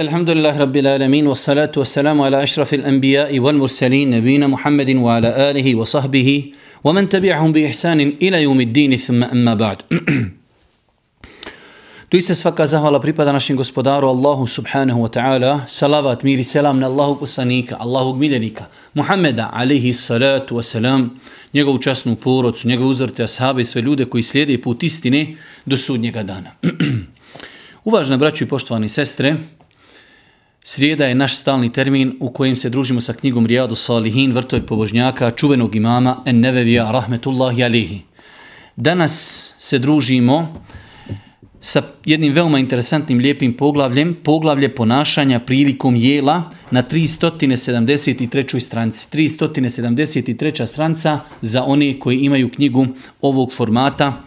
Elhamdülillah Rabbil Alemin ve salatu ve selamu ala eşrafil enbiyai vel murselin nebina Muhammedin ve ala alihi ve sahbihi ve men tebi'ahum bi ihsanin ila yevmiddini thumme emma ba'd. Doista svaka zahvala pripada našem gospodaru Allahu subhanahu wa ta'ala, salavat, mir i selam na Allahu poslanika, Allahog miljenika, Muhammeda alihi salatu wa salam, njegovu časnu porodcu, njegovu uzvrte ashabe i sve ljude koji slijede put istine do sudnjega dana. Uvažna braću i poštovani sestre, Srijeda je naš stalni termin u kojem se družimo sa knjigom Rijadu Salihin, vrtoj pobožnjaka, čuvenog imama En Nevevija, rahmetullahi alihi. Danas se družimo sa jednim veoma interesantnim lijepim poglavljem, poglavlje ponašanja prilikom jela na 373. stranci. 373. stranca za one koji imaju knjigu ovog formata.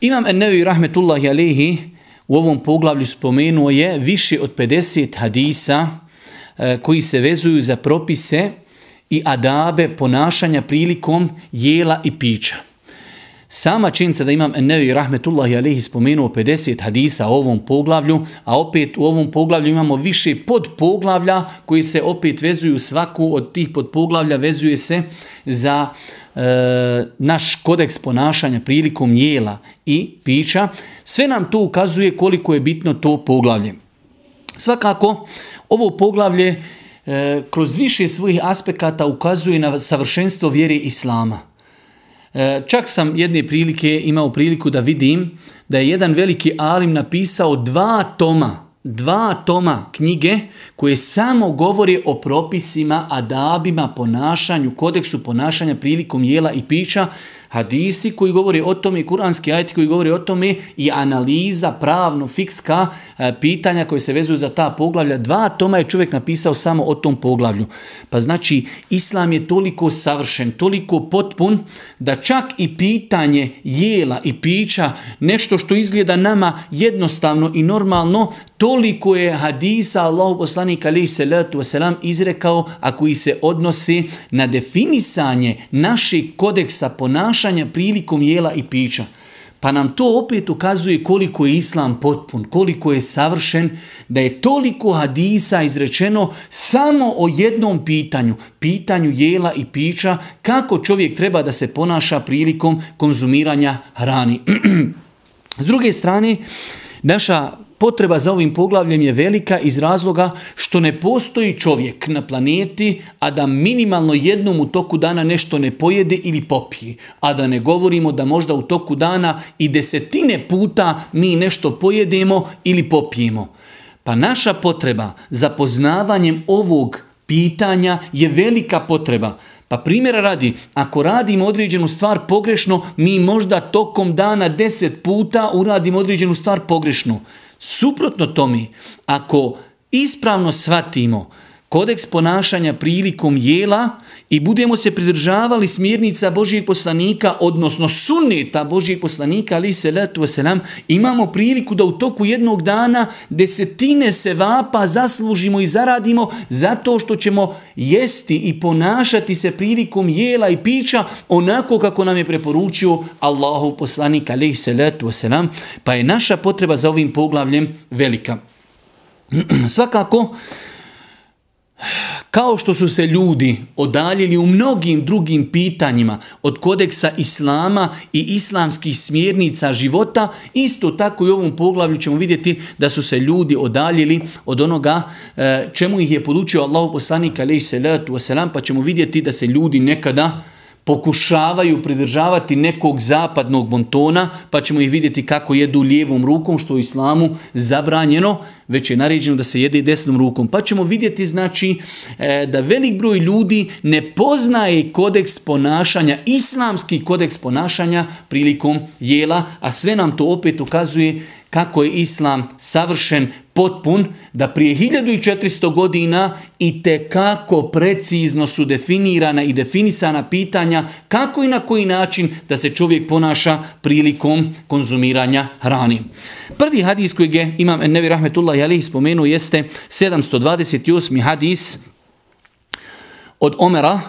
Imam En Nevevija, rahmetullahi alihi, u ovom poglavlju spomenuo je više od 50 hadisa e, koji se vezuju za propise i adabe ponašanja prilikom jela i pića. Sama činjenica da imam Ennevi Rahmetullahi Alehi spomenuo 50 hadisa u ovom poglavlju, a opet u ovom poglavlju imamo više podpoglavlja koji se opet vezuju svaku od tih podpoglavlja vezuje se za naš kodeks ponašanja prilikom jela i pića. Sve nam to ukazuje koliko je bitno to poglavlje. Svakako, ovo poglavlje e, kroz više svojih aspekata ukazuje na savršenstvo vjere Islama. E, čak sam jedne prilike imao priliku da vidim da je jedan veliki alim napisao dva toma, dva toma knjige koje samo govori o propisima, adabima, ponašanju, kodeksu ponašanja prilikom jela i pića hadisi koji govori o tome, kuranski ajti koji govori o tome i analiza pravno fikska e, pitanja koje se vezuju za ta poglavlja. Dva toma je čovjek napisao samo o tom poglavlju. Pa znači, islam je toliko savršen, toliko potpun da čak i pitanje jela i pića, nešto što izgleda nama jednostavno i normalno, toliko je hadisa Allahu poslanika alaihi salatu wasalam izrekao, a koji se odnosi na definisanje našeg kodeksa ponašanja prilikom jela i pića. Pa nam to opet ukazuje koliko je islam potpun, koliko je savršen, da je toliko hadisa izrečeno samo o jednom pitanju, pitanju jela i pića, kako čovjek treba da se ponaša prilikom konzumiranja hrani. S druge strane, naša potreba za ovim poglavljem je velika iz razloga što ne postoji čovjek na planeti, a da minimalno jednom u toku dana nešto ne pojede ili popije. A da ne govorimo da možda u toku dana i desetine puta mi nešto pojedemo ili popijemo. Pa naša potreba za poznavanjem ovog pitanja je velika potreba. Pa primjera radi, ako radimo određenu stvar pogrešno, mi možda tokom dana deset puta uradimo određenu stvar pogrešno. Suprotno tome, ako ispravno shvatimo kodeks ponašanja prilikom jela i budemo se pridržavali smjernica Božijeg poslanika, odnosno sunneta Božijeg poslanika, ali se letu selam, imamo priliku da u toku jednog dana desetine se vapa zaslužimo i zaradimo zato što ćemo jesti i ponašati se prilikom jela i pića onako kako nam je preporučio Allahov poslanik, ali se letu selam, pa je naša potreba za ovim poglavljem velika. Svakako, kao što su se ljudi odaljili u mnogim drugim pitanjima od kodeksa islama i islamskih smjernica života, isto tako i u ovom poglavlju ćemo vidjeti da su se ljudi odaljili od onoga e, čemu ih je podučio Allah poslanik alaihi salatu wasalam, pa ćemo vidjeti da se ljudi nekada pokušavaju pridržavati nekog zapadnog bontona, pa ćemo ih vidjeti kako jedu lijevom rukom, što u islamu zabranjeno, već je naređeno da se jede desnom rukom. Pa ćemo vidjeti znači e, da velik broj ljudi ne poznaje kodeks ponašanja, islamski kodeks ponašanja prilikom jela, a sve nam to opet ukazuje kako je islam savršen, potpun, da prije 1400 godina i te kako precizno su definirana i definisana pitanja kako i na koji način da se čovjek ponaša prilikom konzumiranja hrani. Prvi hadis koji je imam Nevi Rahmetullah Jalih spomenuo jeste 728. hadis od Omera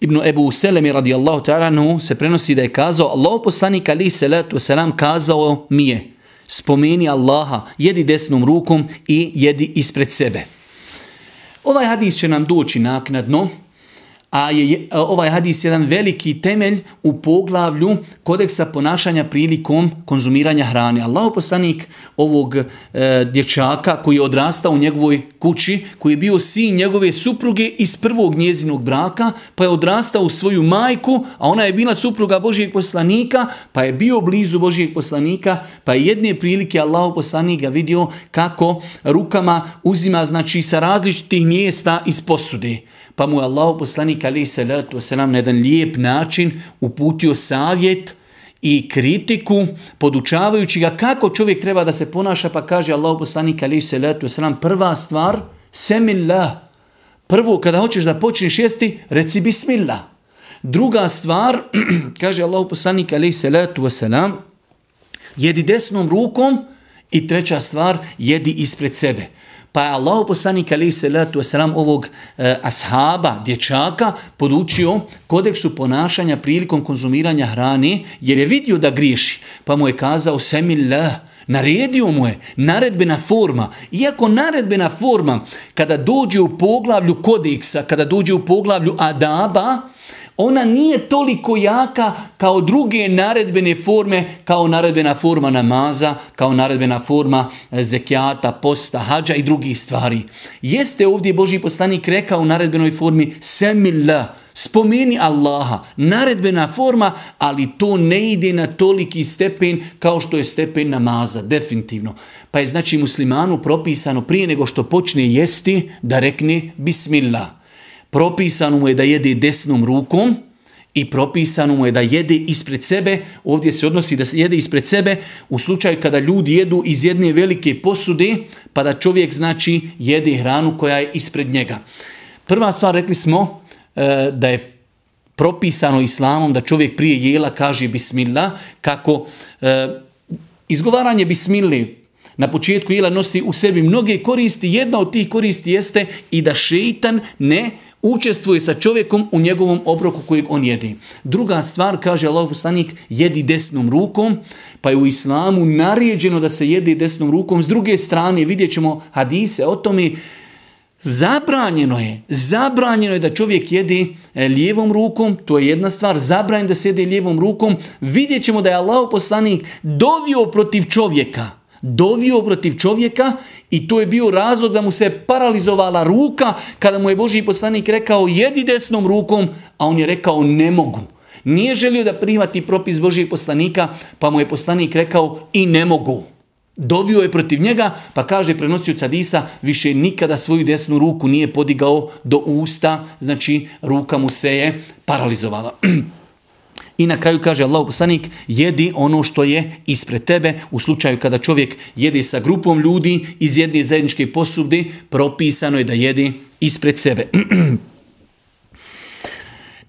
Ibn Ebu Selemi radijallahu ta'ala se prenosi da je kazao Allah poslanik ali salatu wasalam kazao mi je spomeni Allaha, jedi desnom rukom i jedi ispred sebe. Ovaj hadis će nam doći naknadno, a je ovaj hadis jedan veliki temelj u poglavlju kodeksa ponašanja prilikom konzumiranja hrane. Allah poslanik ovog e, dječaka koji je odrastao u njegovoj kući, koji je bio sin njegove supruge iz prvog njezinog braka, pa je odrastao u svoju majku, a ona je bila supruga Božijeg poslanika, pa je bio blizu Božijeg poslanika, pa je jedne prilike Allah poslanik ga vidio kako rukama uzima znači sa različitih mjesta iz posude pa mu je Allah poslanik ali wasalam na jedan lijep način uputio savjet i kritiku, podučavajući ga kako čovjek treba da se ponaša, pa kaže Allah poslanik ali wasalam, prva stvar, semillah. Prvo, kada hoćeš da počneš jesti, reci bismillah. Druga stvar, kaže Allah poslanik ali wasalam, jedi desnom rukom i treća stvar, jedi ispred sebe. Pa je Allah poslanik alaih salatu wasalam ovog e, ashaba, dječaka, podučio kodeksu ponašanja prilikom konzumiranja hrane, jer je vidio da griješi. Pa mu je kazao semillah, naredio mu je naredbena forma. Iako naredbena forma, kada dođe u poglavlju kodeksa, kada dođe u poglavlju adaba, ona nije toliko jaka kao druge naredbene forme, kao naredbena forma namaza, kao naredbena forma e, zekijata, posta, hađa i drugih stvari. Jeste ovdje Boži poslanik rekao u naredbenoj formi semillah, spomeni Allaha, naredbena forma, ali to ne ide na toliki stepen kao što je stepen namaza, definitivno. Pa je znači muslimanu propisano prije nego što počne jesti da rekne bismillah propisano mu je da jede desnom rukom i propisano mu je da jede ispred sebe. Ovdje se odnosi da jede ispred sebe u slučaju kada ljudi jedu iz jedne velike posude, pa da čovjek znači jede hranu koja je ispred njega. Prva stvar rekli smo e, da je propisano islamom da čovjek prije jela kaže bismillah, kako e, izgovaranje bismilli na početku jela nosi u sebi mnoge koristi. Jedna od tih koristi jeste i da šeitan ne učestvuje sa čovjekom u njegovom obroku kojeg on jedi. Druga stvar, kaže Allah poslanik, jedi desnom rukom, pa je u islamu naređeno da se jedi desnom rukom. S druge strane, vidjet ćemo hadise o tome, Zabranjeno je, zabranjeno je da čovjek jedi e, lijevom rukom, to je jedna stvar, zabranjeno da se lijevom rukom. Vidjet ćemo da je Allah poslanik dovio protiv čovjeka, dovio protiv čovjeka i to je bio razlog da mu se paralizovala ruka kada mu je Boži poslanik rekao jedi desnom rukom, a on je rekao ne mogu. Nije želio da prihvati propis Božijeg poslanika, pa mu je poslanik rekao i ne mogu. Dovio je protiv njega, pa kaže prenosio Cadisa, više nikada svoju desnu ruku nije podigao do usta, znači ruka mu se je paralizovala. I na kraju kaže Allah poslanik, jedi ono što je ispred tebe. U slučaju kada čovjek jedi sa grupom ljudi iz jedne zajedničke posude, propisano je da jedi ispred sebe.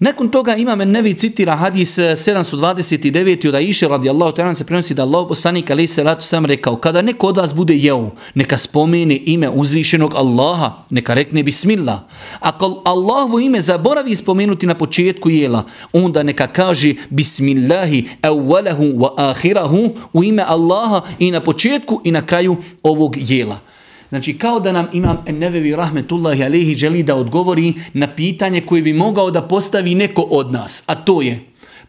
Nakon toga imam Nevi citira hadis 729. od Aisha radijallahu ta'ala se prenosi da Allah poslanik salatu sam rekao kada neko od vas bude jeo, neka spomene ime uzvišenog Allaha, neka rekne bismillah. Ako Allahovo ime zaboravi spomenuti na početku jela, onda neka kaže bismillahi awwalahu wa ahirahu u ime Allaha i na početku i na kraju ovog jela. Znači kao da nam imam Nevevi Rahmetullahi Alehi želi da odgovori na pitanje koje bi mogao da postavi neko od nas. A to je,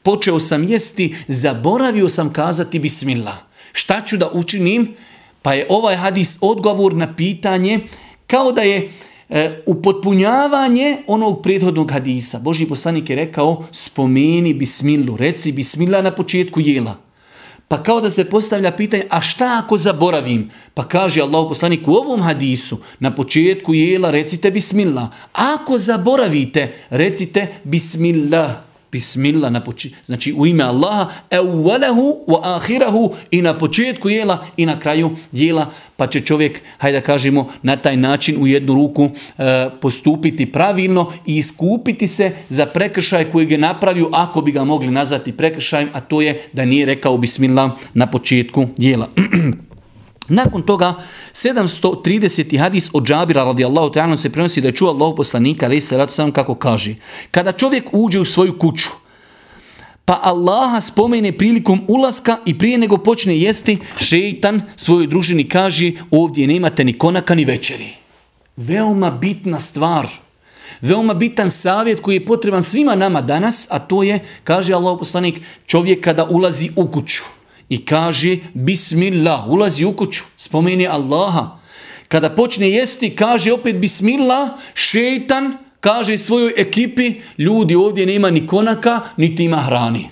počeo sam jesti, zaboravio sam kazati Bismillah. Šta ću da učinim? Pa je ovaj hadis odgovor na pitanje kao da je e, upotpunjavanje onog prethodnog hadisa. Boži poslanik je rekao spomeni bismillu, reci bismillah na početku jela. Pa kao da se postavlja pitanje, a šta ako zaboravim? Pa kaže Allah poslanik u ovom hadisu, na početku jela recite bismillah. Ako zaboravite, recite bismillah. Bismillah na početku, znači u ime Allaha, evvelehu wa ahirahu i na početku jela i na kraju jela, pa će čovjek, hajde da kažemo, na taj način u jednu ruku e, postupiti pravilno i iskupiti se za prekršaj koji je napravio, ako bi ga mogli nazvati prekršajem, a to je da nije rekao bismillah na početku jela. Nakon toga 730. hadis od Džabira radijallahu ta'ala se prenosi da je čuo Allahu poslanika ali se sam kako kaže kada čovjek uđe u svoju kuću pa Allaha spomene prilikom ulaska i prije nego počne jesti, šeitan svojoj družini kaže ovdje nemate ni konaka ni večeri. Veoma bitna stvar. Veoma bitan savjet koji je potreban svima nama danas, a to je, kaže Allah poslanik, čovjek kada ulazi u kuću i kaže Bismillah, ulazi u kuću, spomeni Allaha. Kada počne jesti, kaže opet Bismillah, šeitan kaže svojoj ekipi, ljudi ovdje nema ni konaka, niti ima hrani.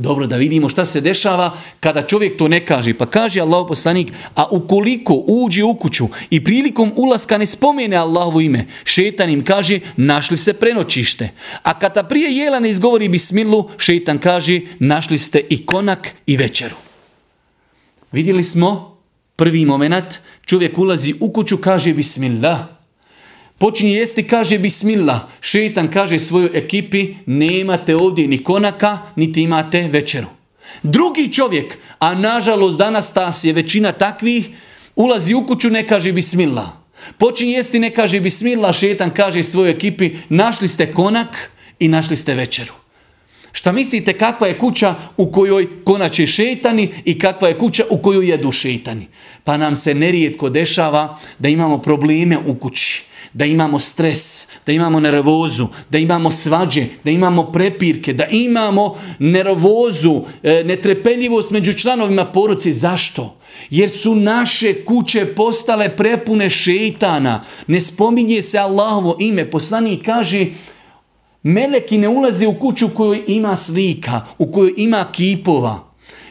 Dobro, da vidimo šta se dešava kada čovjek to ne kaže. Pa kaže Allah poslanik, a ukoliko uđe u kuću i prilikom ulaska ne spomene Allahovo ime, šetan im kaže, našli se prenoćište. A kada prije jela ne izgovori bismilu, šetan kaže, našli ste i konak i večeru. Vidjeli smo prvi moment, čovjek ulazi u kuću, kaže bismillah, Počinje jesti, kaže bismillah. Šeitan kaže svojoj ekipi, nemate ovdje ni konaka, niti imate večeru. Drugi čovjek, a nažalost danas tas je većina takvih, ulazi u kuću, ne kaže bismillah. Počinje jesti, ne kaže bismillah, šetan kaže svojoj ekipi, našli ste konak i našli ste večeru. Šta mislite kakva je kuća u kojoj konače šetani i kakva je kuća u kojoj jedu šetani? Pa nam se nerijetko dešava da imamo probleme u kući da imamo stres, da imamo nervozu, da imamo svađe, da imamo prepirke, da imamo nervozu, e, netrepeljivost među članovima poruci. Zašto? Jer su naše kuće postale prepune šeitana. Ne spominje se Allahovo ime. Poslanik kaže, meleki ne ulaze u kuću u kojoj ima slika, u kojoj ima kipova.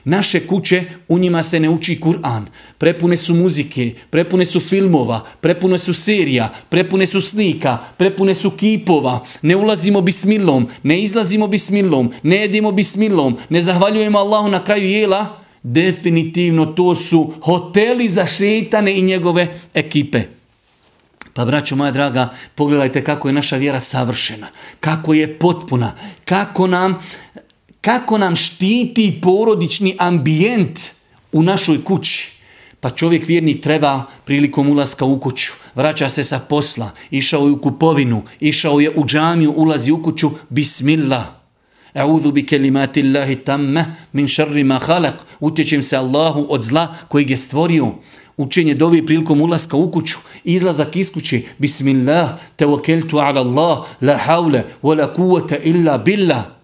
Naše kuće, u njima se ne uči Kur'an. Prepune su muzike, prepune su filmova, prepune su serija, prepune su slika, prepune su kipova. Ne ulazimo bismilom, ne izlazimo bismilom, ne jedimo bismilom, ne zahvaljujemo Allahu na kraju jela. Definitivno to su hoteli za šetane i njegove ekipe. Pa braćo moja draga, pogledajte kako je naša vjera savršena, kako je potpuna, kako nam kako nam štiti porodični ambijent u našoj kući. Pa čovjek vjernik treba prilikom ulaska u kuću, vraća se sa posla, išao je u kupovinu, išao je u džamiju, ulazi u kuću, bismillah. A'udhu bi kelimati Allahi tamme min šarri ma halak. Utječem se Allahu od zla koji je stvorio. Učenje dovi prilikom ulaska u kuću, izlazak iz kuće, bismillah, tevokeltu ala Allah, la haule, wa la kuvata illa billah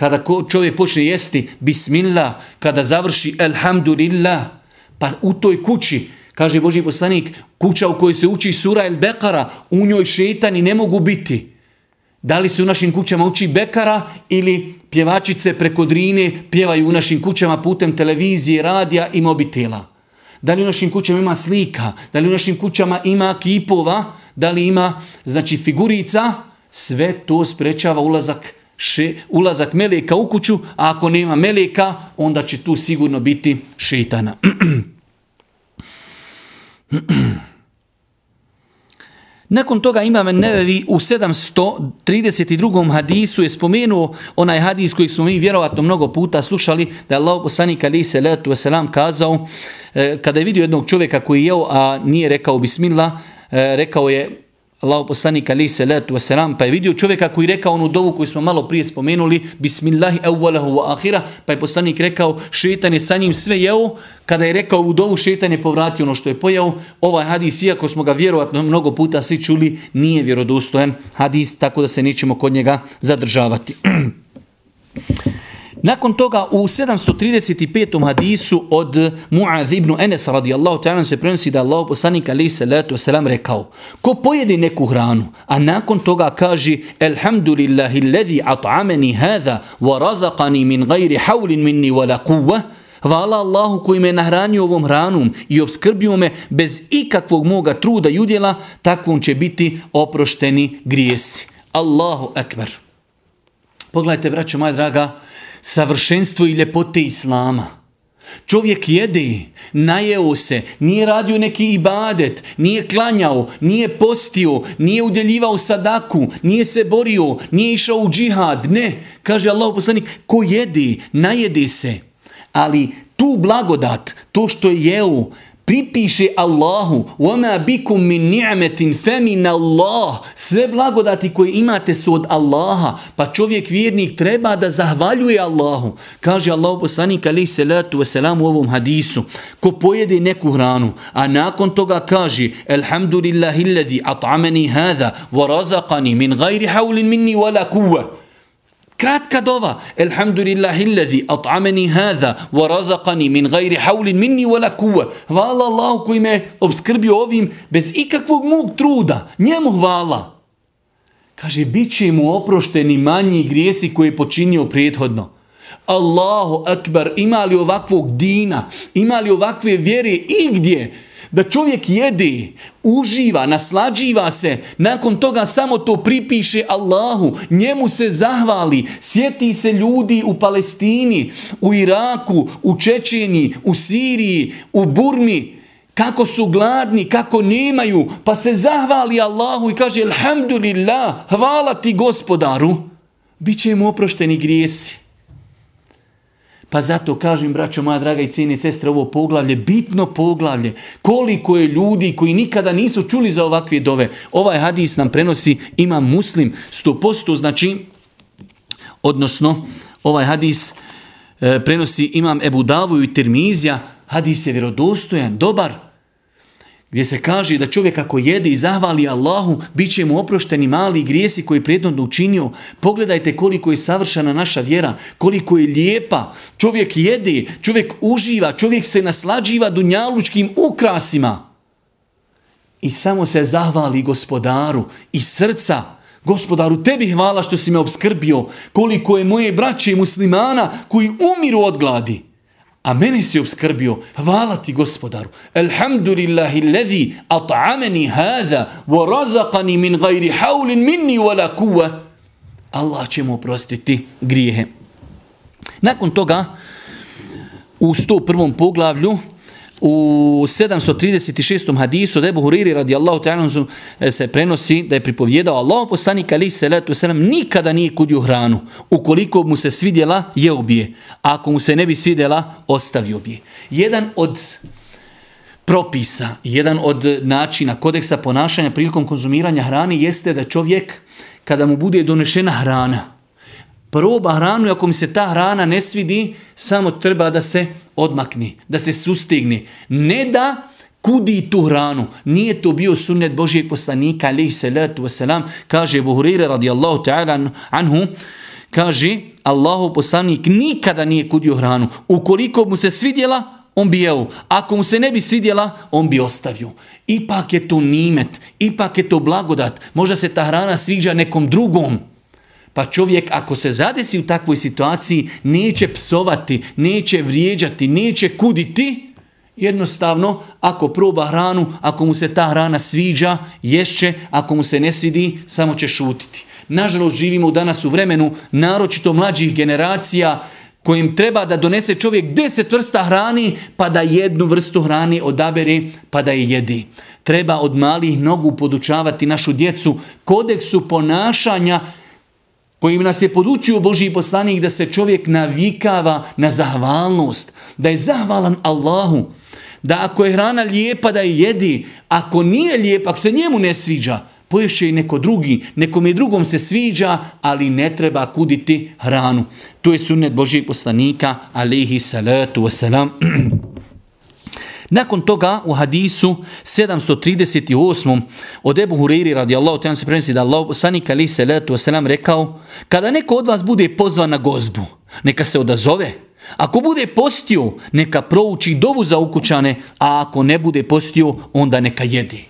kada čovjek počne jesti bismillah, kada završi elhamdulillah, pa u toj kući, kaže Boži poslanik, kuća u kojoj se uči sura el Bekara, u njoj šetani ne mogu biti. Da li se u našim kućama uči Bekara ili pjevačice preko drine pjevaju u našim kućama putem televizije, radija i mobitela. Da li u našim kućama ima slika, da li u našim kućama ima kipova, da li ima znači figurica, sve to sprečava ulazak še, ulazak meleka u kuću, a ako nema meleka, onda će tu sigurno biti šeitana. Nakon toga imam Nevevi u 732. hadisu je spomenuo onaj hadis koji smo mi vjerovatno mnogo puta slušali, da je Allah poslanik ali se letu selam kazao, e, kada je vidio jednog čovjeka koji je jeo, a nije rekao bismillah, e, rekao je Allah poslanik ali se letu wasalam, pa je vidio čovjeka koji rekao onu dovu koju smo malo prije spomenuli, bismillahi awwalahu wa ahira, pa je poslanik rekao šetan je sa njim sve jeo, kada je rekao u dovu šetan je povratio ono što je pojeo, ovaj hadis, iako smo ga vjerovatno mnogo puta svi čuli, nije vjerodostojan hadis, tako da se nećemo kod njega zadržavati. Nakon toga u 735. hadisu od Mu'adh ibn Enes radijallahu ta'ala se prenosi da Allah poslanik alaihi salatu wasalam rekao ko pojedi neku hranu, a nakon toga kaže Elhamdulillahi alladhi at'amani hadha wa razaqani min gajri hawlin minni wala quwwa Hvala Allahu koji me nahranio ovom hranom i obskrbio me bez ikakvog moga truda i udjela, takvom će biti oprošteni grijesi. Allahu ekber. Pogledajte, braćo moja draga, savršenstvo i ljepote Islama. Čovjek jede, najeo se, nije radio neki ibadet, nije klanjao, nije postio, nije udjeljivao sadaku, nije se borio, nije išao u džihad. Ne, kaže Allah poslanik, ko jede, najede se. Ali tu blagodat, to što je jeo, pripiše Allahu وَمَا بِكُم مِّن نِعْمَةٍ فَمِنَ اللَّهِ Sve blagodati koje imate su od Allaha, pa čovjek vjernik treba da zahvaljuje Allahu. Kaže Allah poslanik alaih salatu wasalam u ovom hadisu, ko pojede neku hranu, a nakon toga kaže Alhamdulillahi alladhi at'amani hadha wa razaqani min gajri haulin minni wala kuwa. Kratka dova. Elhamdulillahi alladhi at'amani hadha wa razaqani min ghairi hawlin minni wala quwwa. Hvala Allahu koji me obskrbio ovim bez ikakvog mog truda. Njemu hvala. Kaže, bit će mu oprošteni manji grijesi koje je počinio prethodno. Allahu akbar, ima li ovakvog dina, ima li ovakve vjere igdje, da čovjek jede, uživa, naslađiva se, nakon toga samo to pripiše Allahu, njemu se zahvali, sjeti se ljudi u Palestini, u Iraku, u Čečeni, u Siriji, u Burmi, kako su gladni, kako nemaju, pa se zahvali Allahu i kaže Alhamdulillah, hvala ti gospodaru, bit će mu oprošteni grijesi. Pa zato kažem, braćo moja draga i cijene sestre, ovo poglavlje, bitno poglavlje. Koliko je ljudi koji nikada nisu čuli za ovakve dove. Ovaj hadis nam prenosi, ima muslim 100%, znači, odnosno, ovaj hadis e, prenosi imam Ebu Davu i Termizija, hadis je vjerodostojan, dobar, gdje se kaže da čovjek ako jede i zahvali Allahu, bit će mu oprošteni mali grijesi koji je prijedno učinio. Pogledajte koliko je savršena naša vjera, koliko je lijepa. Čovjek jede, čovjek uživa, čovjek se naslađiva dunjalučkim ukrasima. I samo se zahvali gospodaru iz srca. Gospodaru, tebi hvala što si me obskrbio, koliko je moje braće muslimana koji umiru od gladi a mene si obskrbio. Hvala ti gospodaru. Alhamdulillahi alladhi at'amani hadha wa razaqani min ghairi hawlin minni wala quwwa. Allah će mu oprostiti grijehe. Nakon toga u 101. poglavlju u 736. hadisu od Ebu Huriri radijallahu ta'ala e, se prenosi da je pripovjedao Allah ali salatu selam nikada nije kudio hranu. Ukoliko mu se svidjela, je obije. A ako mu se ne bi svidjela, ostavio bi Jedan od propisa, jedan od načina kodeksa ponašanja prilikom konzumiranja hrane jeste da čovjek kada mu bude donešena hrana, proba hranu i ako mi se ta hrana ne svidi, samo treba da se odmakni, da se sustigne. Ne da kudi tu hranu. Nije to bio sunnet Božijeg poslanika, alaihi salatu wasalam, kaže Buhurire radijallahu ta'ala anhu, kaže Allahu poslanik nikada nije kudio hranu. Ukoliko mu se svidjela, on bi jeo. Ako mu se ne bi svidjela, on bi ostavio. Ipak je to nimet, ipak je to blagodat. Možda se ta hrana sviđa nekom drugom. Pa čovjek ako se zadesi u takvoj situaciji neće psovati, neće vrijeđati, neće kuditi. Jednostavno, ako proba hranu, ako mu se ta hrana sviđa, ješće, ako mu se ne svidi, samo će šutiti. Nažalost, živimo danas u vremenu naročito mlađih generacija kojim treba da donese čovjek deset vrsta hrani, pa da jednu vrstu hrani odabere, pa da je jedi. Treba od malih nogu podučavati našu djecu kodeksu ponašanja kojim nas je podučio Božji poslanik da se čovjek navikava na zahvalnost, da je zahvalan Allahu, da ako je hrana lijepa da je jedi, ako nije lijepa, ako se njemu ne sviđa, poješće i neko drugi, nekom i drugom se sviđa, ali ne treba kuditi hranu. To je sunnet Božjeg poslanika, alihi salatu wasalam. Nakon toga u hadisu 738. od Ebu Huriri radijallahu ta'ala se prenosi da Allah poslanik ali se letu wasalam rekao kada neko od vas bude pozvan na gozbu, neka se odazove. Ako bude postio, neka prouči dovu za ukućane, a ako ne bude postio, onda neka jedi.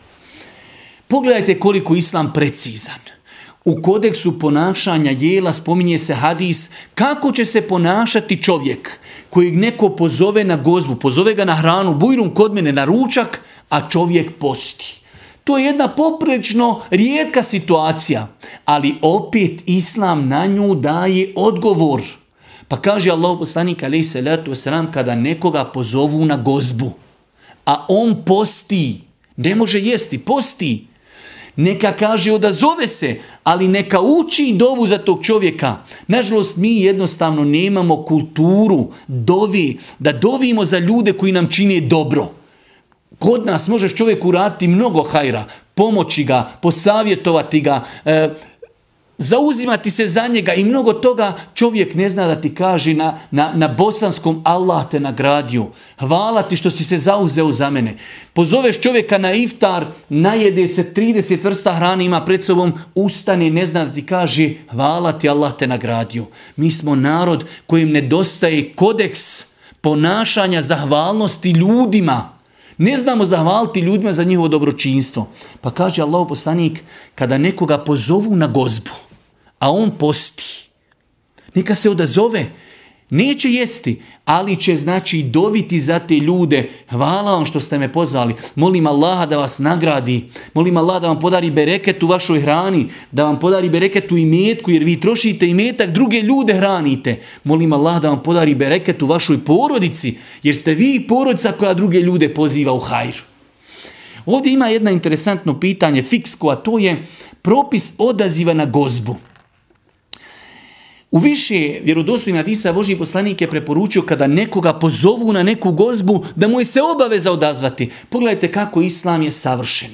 Pogledajte koliko islam precizan. U kodeksu ponašanja jela spominje se hadis kako će se ponašati čovjek kojeg neko pozove na gozbu, pozove ga na hranu, bujrum kod mene na ručak, a čovjek posti. To je jedna poprečno rijetka situacija, ali opet Islam na nju daje odgovor. Pa kaže Allah poslanik alaih salatu wasalam kada nekoga pozovu na gozbu, a on posti, ne može jesti, posti, neka kaže odazove se, ali neka uči dovu za tog čovjeka. Nažalost, mi jednostavno nemamo kulturu dovi, da dovimo za ljude koji nam čine dobro. Kod nas možeš čovjek uraditi mnogo hajra, pomoći ga, posavjetovati ga, e, zauzimati se za njega i mnogo toga čovjek ne zna da ti kaže na, na, na bosanskom Allah te nagradio. Hvala ti što si se zauzeo za mene. Pozoveš čovjeka na iftar, najede se 30 vrsta hrane ima pred sobom, ustane ne zna da ti kaže hvala ti Allah te nagradio. Mi smo narod kojim nedostaje kodeks ponašanja zahvalnosti ljudima. Ne znamo zahvaliti ljudima za njihovo dobročinstvo. Pa kaže Allah poslanik, kada nekoga pozovu na gozbu, a on posti. Neka se odazove. Neće jesti, ali će znači dobiti za te ljude. Hvala vam što ste me pozvali. Molim Allaha da vas nagradi. Molim Allaha da vam podari bereket u vašoj hrani. Da vam podari bereket u imetku jer vi trošite imetak, druge ljude hranite. Molim Allaha da vam podari bereket u vašoj porodici jer ste vi porodica koja druge ljude poziva u hajr. Ovdje ima jedno interesantno pitanje, fiksko, a to je propis odaziva na gozbu. U više vjerodostojnih hadisa Božji poslanik je preporučio kada nekoga pozovu na neku gozbu da mu je se obaveza odazvati. Pogledajte kako islam je savršen.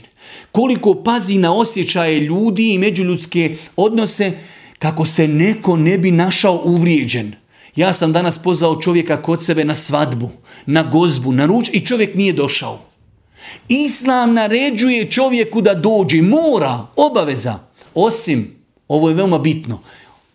Koliko pazi na osjećaje ljudi i međuljudske odnose kako se neko ne bi našao uvrijeđen. Ja sam danas pozvao čovjeka kod sebe na svadbu, na gozbu, na ruč i čovjek nije došao. Islam naređuje čovjeku da dođe, mora, obaveza. Osim, ovo je veoma bitno,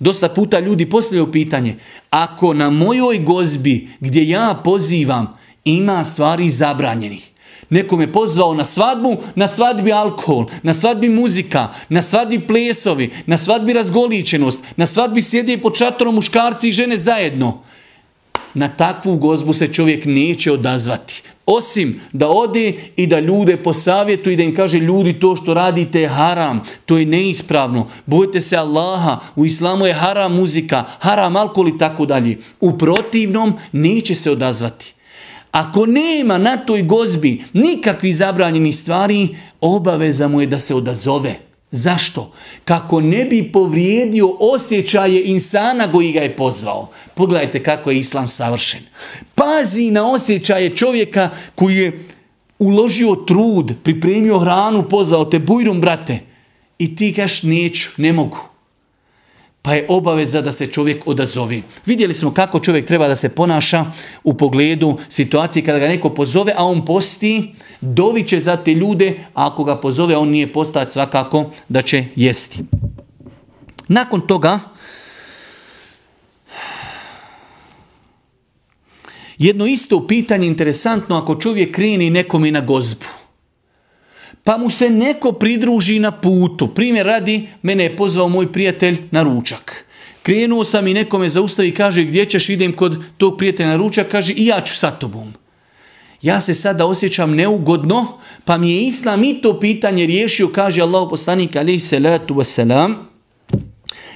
Dosta puta ljudi postavljaju pitanje, ako na mojoj gozbi gdje ja pozivam ima stvari zabranjenih, Neko me pozvao na svadbu, na svadbi alkohol, na svadbi muzika, na svadbi plesovi, na svadbi razgoličenost, na svadbi sjede pod čatorom muškarci i žene zajedno. Na takvu gozbu se čovjek neće odazvati. Osim da ode i da ljude posavjetu i da im kaže ljudi to što radite je haram, to je neispravno, bojte se Allaha, u islamu je haram muzika, haram alkohol i tako dalje. U protivnom neće se odazvati. Ako nema na toj gozbi nikakvih zabranjenih stvari, obaveza mu je da se odazove. Zašto? Kako ne bi povrijedio osjećaje insana koji ga je pozvao. Pogledajte kako je islam savršen. Pazi na osjećaje čovjeka koji je uložio trud, pripremio hranu, pozvao te bujrum, brate. I ti kaš neću, ne mogu pa je obaveza da se čovjek odazovi. Vidjeli smo kako čovjek treba da se ponaša u pogledu situacije kada ga neko pozove, a on posti, dovi će za te ljude, a ako ga pozove, on nije postać svakako da će jesti. Nakon toga, jedno isto pitanje interesantno ako čovjek kreni nekom i na gozbu pa mu se neko pridruži na putu. Primjer radi, mene je pozvao moj prijatelj na ručak. Krenuo sam i neko me zaustavi i kaže gdje ćeš, idem kod tog prijatelja na ručak, kaže i ja ću sa tobom. Ja se sada osjećam neugodno, pa mi je Islam i to pitanje riješio, kaže Allah poslanik alaihi salatu wasalam,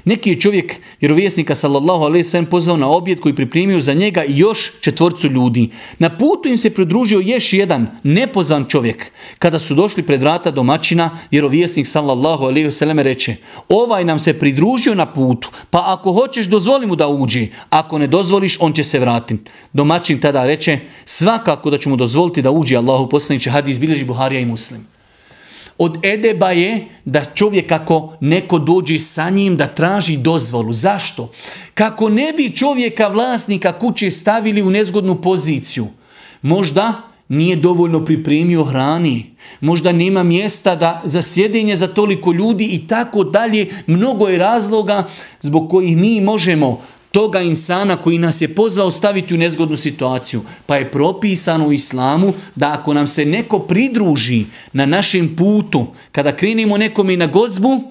neki je čovjek vjerovjesnika sallallahu alejhi ve pozvao na objed koji pripremio za njega još četvorcu ljudi. Na putu im se pridružio još jedan nepozan čovjek. Kada su došli pred vrata domaćina, vjerovjesnik sallallahu alejhi ve reče: "Ovaj nam se pridružio na putu, pa ako hoćeš dozvoli mu da uđe, ako ne dozvoliš on će se vratiti." Domaćin tada reče: "Svakako da ću mu dozvoliti da uđe." Allahu poslanici hadis bilježi Buharija i Muslim. Od edeba je da čovjek ako neko dođe sa njim da traži dozvolu. Zašto? Kako ne bi čovjeka vlasnika kuće stavili u nezgodnu poziciju. Možda nije dovoljno pripremio hrani, možda nema mjesta da za sjedenje za toliko ljudi i tako dalje. Mnogo je razloga zbog kojih mi možemo toga insana koji nas je pozvao staviti u nezgodnu situaciju. Pa je propisano u islamu da ako nam se neko pridruži na našem putu, kada krenimo nekom i na gozbu,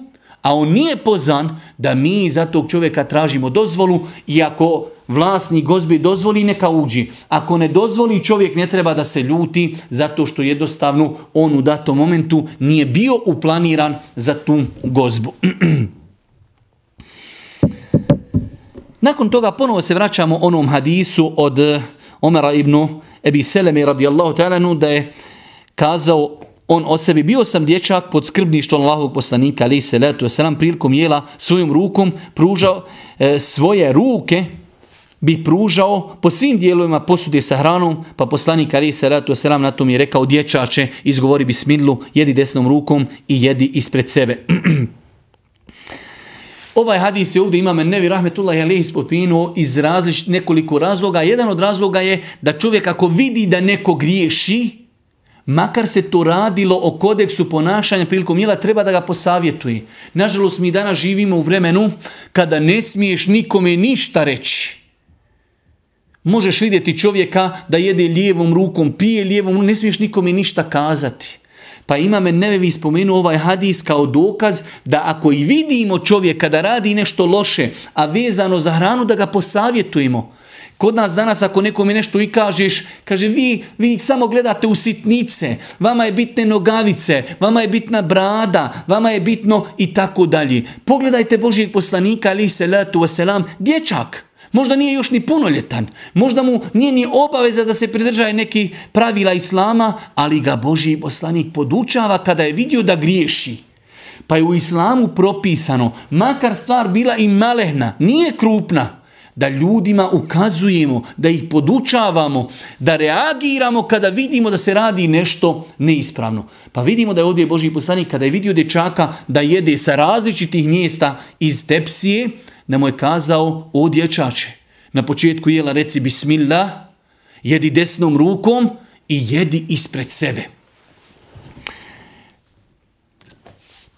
a on nije pozvan, da mi za tog čovjeka tražimo dozvolu i ako vlasnik gozbi dozvoli, neka uđi. Ako ne dozvoli, čovjek ne treba da se ljuti zato što jednostavno on u datom momentu nije bio uplaniran za tu gozbu. Nakon toga ponovo se vraćamo onom hadisu od Omara ibn Ebi Selemi radijallahu ta'ala da je kazao on o sebi, bio sam dječak pod skrbništvom Allahovog poslanika, ali se letu selam prilikom jela svojom rukom pružao e, svoje ruke bi pružao po svim dijelovima posude sa hranom, pa poslanik Ali Salatu Selam na tom je rekao dječače, izgovori bismillu, jedi desnom rukom i jedi ispred sebe. Ovaj hadis je ovdje imam Nevi Rahmetullah Alehi spopinuo iz različit nekoliko razloga. Jedan od razloga je da čovjek ako vidi da neko griješi, makar se to radilo o kodeksu ponašanja prilikom jela, treba da ga posavjetuje. Nažalost, mi danas živimo u vremenu kada ne smiješ nikome ništa reći. Možeš vidjeti čovjeka da jede lijevom rukom, pije lijevom ne smiješ nikome ništa kazati. Pa ima me nevevi spomenuo ovaj hadis kao dokaz da ako i vidimo čovjeka da radi nešto loše, a vezano za hranu da ga posavjetujemo. Kod nas danas ako nekome nešto i kažeš, kaže vi, vi samo gledate u sitnice, vama je bitne nogavice, vama je bitna brada, vama je bitno i tako dalje. Pogledajte Božijeg poslanika, ali se letu wasalam, dječak. Možda nije još ni punoljetan, možda mu nije ni obaveza da se pridržaje neki pravila Islama, ali ga Boži poslanik podučava kada je vidio da griješi. Pa je u Islamu propisano, makar stvar bila i malehna, nije krupna, da ljudima ukazujemo, da ih podučavamo, da reagiramo kada vidimo da se radi nešto neispravno. Pa vidimo da je ovdje Boži poslanik kada je vidio dječaka da jede sa različitih mjesta iz tepsije, da mu je kazao, o dječače, na početku jela reci bismillah, jedi desnom rukom i jedi ispred sebe.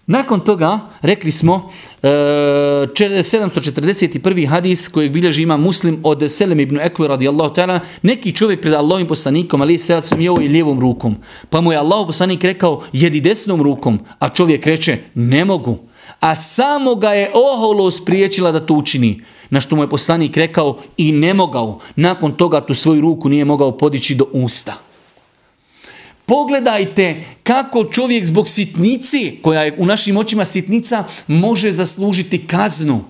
Nakon toga, rekli smo, 741. E, hadis kojeg bilježi ima muslim od Selem ibn Ekve radijallahu ta'ala, neki čovjek pred Allahim poslanikom, ali se sam jeo i lijevom rukom. Pa mu je Allah poslanik rekao, jedi desnom rukom, a čovjek reče, ne mogu a samo ga je oholo spriječila da to učini. Na što mu je poslanik rekao i ne mogao. Nakon toga tu svoju ruku nije mogao podići do usta. Pogledajte kako čovjek zbog sitnice, koja je u našim očima sitnica, može zaslužiti kaznu.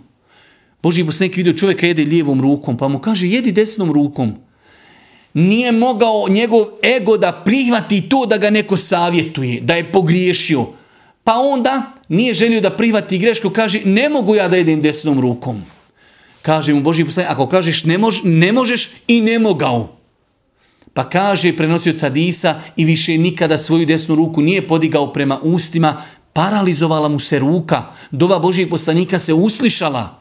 Boži poslanik vidio čovjeka jede lijevom rukom, pa mu kaže jedi desnom rukom. Nije mogao njegov ego da prihvati to da ga neko savjetuje, da je pogriješio. Pa onda nije želio da prihvati grešku, kaže ne mogu ja da jedem desnom rukom. Kaže mu Boži poslanik, ako kažeš ne, ne možeš i ne mogao. Pa kaže prenosio Cadisa i više nikada svoju desnu ruku nije podigao prema ustima, paralizovala mu se ruka, dova Božijeg poslanika se uslišala.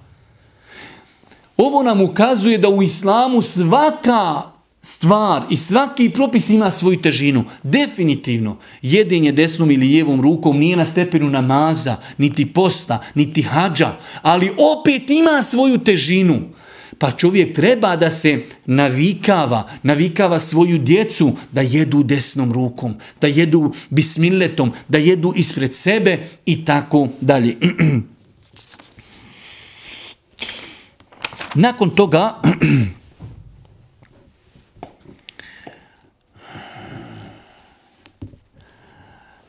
Ovo nam ukazuje da u islamu svaka stvar i svaki propis ima svoju težinu. Definitivno, jedenje desnom ili lijevom rukom nije na stepenu namaza, niti posta, niti hađa, ali opet ima svoju težinu. Pa čovjek treba da se navikava, navikava svoju djecu da jedu desnom rukom, da jedu bismilletom, da jedu ispred sebe i tako dalje. Nakon toga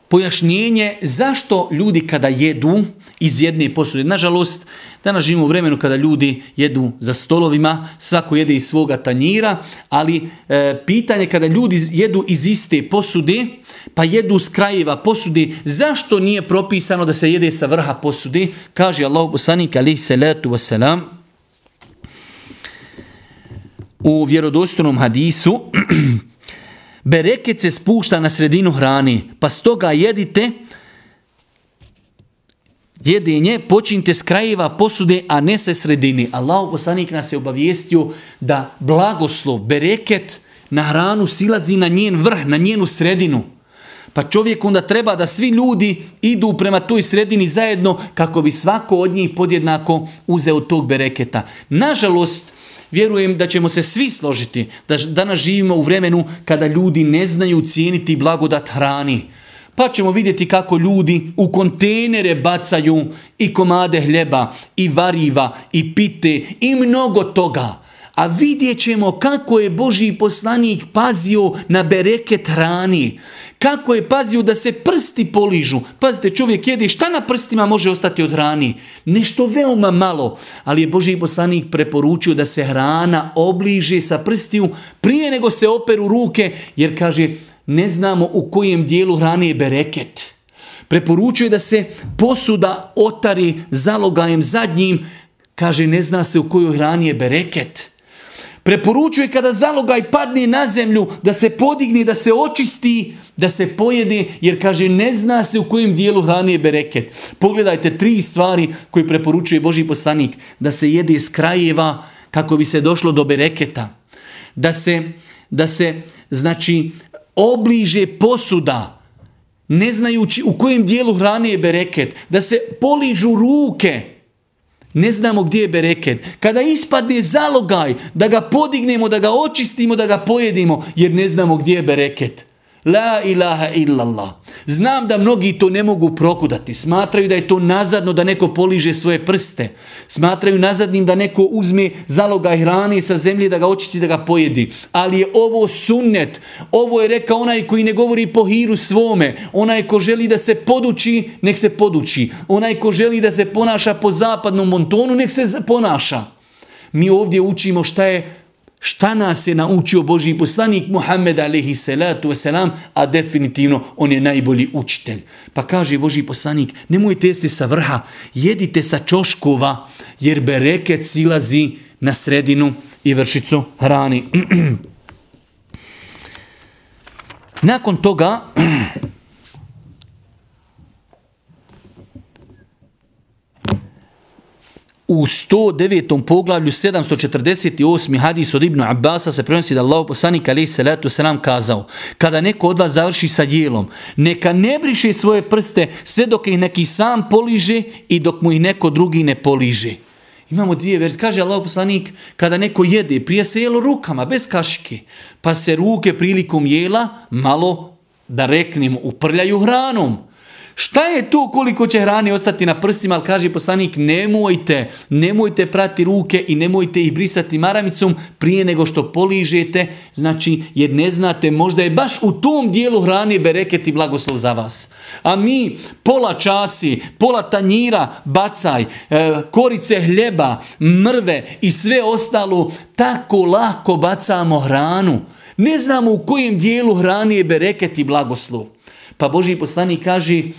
pojašnjenje zašto ljudi kada jedu iz jedne posude. Nažalost, danas živimo u vremenu kada ljudi jedu za stolovima, svako jede iz svoga tanjira, ali e, pitanje kada ljudi jedu iz iste posude, pa jedu s krajeva posude, zašto nije propisano da se jede sa vrha posude? Kaže Allah poslanik alaih salatu wasalam u vjerodostojnom hadisu bereket se spušta na sredinu hrani, pa stoga jedite jedinje, počinite s krajeva posude, a ne se sredini. Allah poslanik nas je obavijestio da blagoslov, bereket na hranu silazi na njen vrh, na njenu sredinu. Pa čovjek onda treba da svi ljudi idu prema toj sredini zajedno kako bi svako od njih podjednako uzeo tog bereketa. Nažalost, Vjerujem da ćemo se svi složiti da danas živimo u vremenu kada ljudi ne znaju cijeniti blagodat hrani. Pa ćemo vidjeti kako ljudi u kontejnere bacaju i komade hljeba, i variva, i pite, i mnogo toga. A vidjet ćemo kako je Boži poslanik pazio na bereket hrani. Kako je pazio da se prsti poližu. Pazite, čovjek jede, šta na prstima može ostati od hrani? Nešto veoma malo. Ali je Boži poslanik preporučio da se hrana obliže sa prstiju prije nego se operu ruke, jer kaže, ne znamo u kojem dijelu hrane je bereket. Preporučuje da se posuda otari zalogajem zadnjim, kaže, ne zna se u kojoj hrani je bereket. Preporučuje kada zalogaj padne na zemlju da se podigne, da se očisti, da se pojede, jer kaže ne zna se u kojem dijelu hrane je bereket. Pogledajte tri stvari koje preporučuje Boži poslanik. Da se jede iz krajeva kako bi se došlo do bereketa. Da se, da se znači, obliže posuda, ne znajući u kojem dijelu hrane je bereket. Da se poližu ruke, ne znamo gdje je bereket. Kada ispadne zalogaj, da ga podignemo, da ga očistimo, da ga pojedimo, jer ne znamo gdje je bereket. La ilaha illallah. Znam da mnogi to ne mogu prokudati. Smatraju da je to nazadno da neko poliže svoje prste. Smatraju nazadnim da neko uzme zalogaj hrane sa zemlje da ga očisti da ga pojedi. Ali je ovo sunnet. Ovo je rekao onaj koji ne govori po hiru svome. Onaj ko želi da se poduči, nek se poduči. Onaj ko želi da se ponaša po zapadnom montonu, nek se ponaša. Mi ovdje učimo šta je Šta nas je naučio Boži poslanik Muhammed alaihi salatu wasalam, a definitivno on je najbolji učitelj. Pa kaže Boži poslanik, nemojte jesti sa vrha, jedite sa čoškova, jer bereket silazi na sredinu i vršicu hrani. Nakon toga, u 109. poglavlju 748. hadis od Ibnu Abbasa se prenosi da Allah poslanik alaih salatu salam kazao kada neko od vas završi sa dijelom neka ne briše svoje prste sve dok ih neki sam poliže i dok mu ih neko drugi ne poliže. Imamo dvije verzije. Kaže Allah poslanik, kada neko jede, prije se jelo rukama, bez kašike, pa se ruke prilikom jela malo, da reknemo, uprljaju hranom. Šta je to koliko će hrane ostati na prstima, ali kaže poslanik nemojte, nemojte prati ruke i nemojte ih brisati maramicom prije nego što poližete, znači jer ne znate, možda je baš u tom dijelu hrane bereket i blagoslov za vas. A mi pola časi, pola tanjira bacaj, e, korice hljeba, mrve i sve ostalo, tako lako bacamo hranu. Ne znamo u kojem dijelu hrane je bereket i blagoslov. Pa Boži poslanik kaže,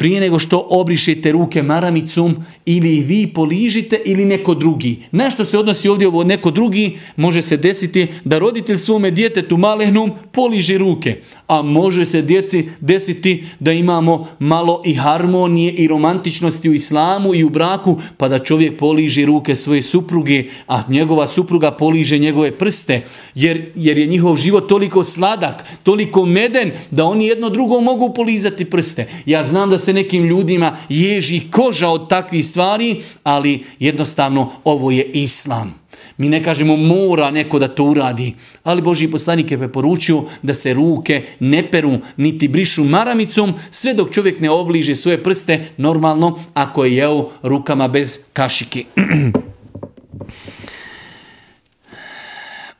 prije nego što obrišete ruke maramicom ili vi poližite ili neko drugi. Na što se odnosi ovdje ovo neko drugi, može se desiti da roditelj svome djetetu malehnom poliže ruke. A može se djeci desiti da imamo malo i harmonije i romantičnosti u islamu i u braku, pa da čovjek poliže ruke svoje supruge, a njegova supruga poliže njegove prste, jer, jer je njihov život toliko sladak, toliko meden, da oni jedno drugo mogu polizati prste. Ja znam da se nekim ljudima ježi koža od takvih stvari, ali jednostavno ovo je islam. Mi ne kažemo mora neko da to uradi, ali Boži poslanik je preporučio da se ruke ne peru niti brišu maramicom, sve dok čovjek ne obliže svoje prste, normalno ako je jeo rukama bez kašike.